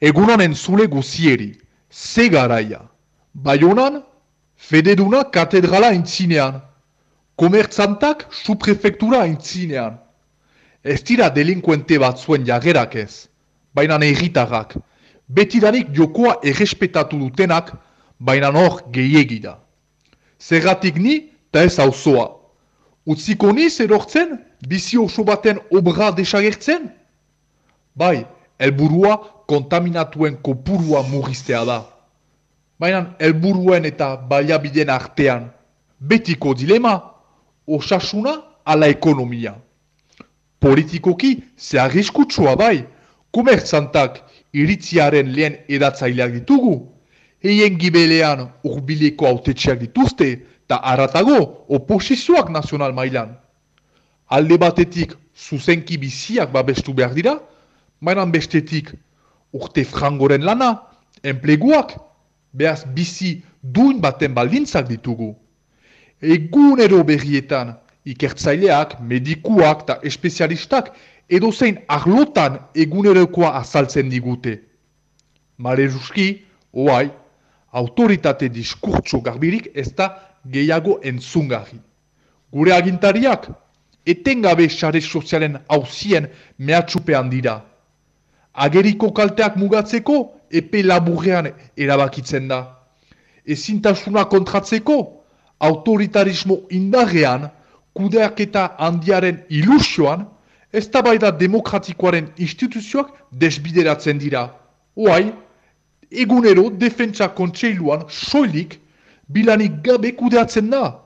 Egunonen zule guzieri, ze garaia. Baionan, fededuna katedrala intzinean. Komertzantak suprefektura intzinean. Ez dira delinkuente bat zuen jagerak ez, baina erritarrak. Betidanik jokoa errespetatu dutenak, baina hor gehiegida. Zergatik ni, eta ez auzoa. Utziko niz erortzen, bizi oso baten obra desagertzen? Bai, helburua kontaminatuen kopurua murriztea da. Baina helburuen eta baliabideen artean, betiko dilema, osasuna ala ekonomia. Politikoki zeharriskutsua bai, komertzantak iritziaren lehen edatzaileak ditugu, eien gibelean urbileko autetxeak dituzte, eta aratago oposizioak nazional mailan. Alde batetik zuzenki biziak babestu behar dira, mainan bestetik urte frangoren lana, enpleguak, behaz bizi duin baten baldintzak ditugu. Egunero berrietan, ikertzaileak, medikuak eta espezialistak edo zein arlotan egunerokoa azaltzen digute. Mare ruski, oai, autoritate diskurtso garbirik ez da gehiago entzungarri. Gure agintariak, etengabe sare sozialen hauzien mehatxupean dira ageriko kalteak mugatzeko epe laburrean erabakitzen da. Ezintasuna kontratzeko, autoritarismo indarrean, kudeak eta handiaren ilusioan, ez da bai da demokratikoaren instituzioak desbideratzen dira. Oai, egunero defentsa kontseiluan soilik bilanik gabe kudeatzen da.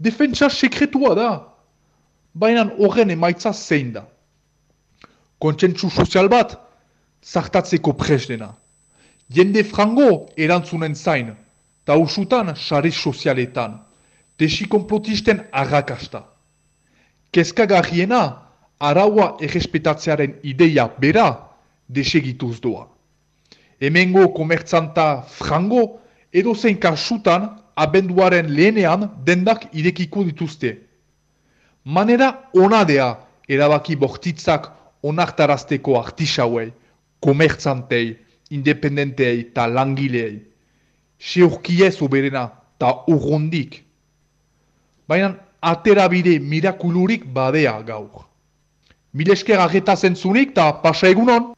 Defentsa sekretua da. Baina horren emaitza zein da. Kontsentsu sozial bat, zartatzeko presdena. Jende frango erantzunen zain, ta usutan sare sozialetan, desi komplotisten arrakasta. Kezkagarriena, araua errespetatzearen ideia bera desegituz doa. Hemengo komertzanta frango edo zein kasutan abenduaren lehenean dendak idekiko dituzte. Manera onadea erabaki bortitzak onartarazteko artisauei, komertzantei, independentei eta langilei. Seurkiez oberena eta urrondik. Baina aterabide mirakulurik badea gaur. Milesker ageta zentzunik eta pasa egunon.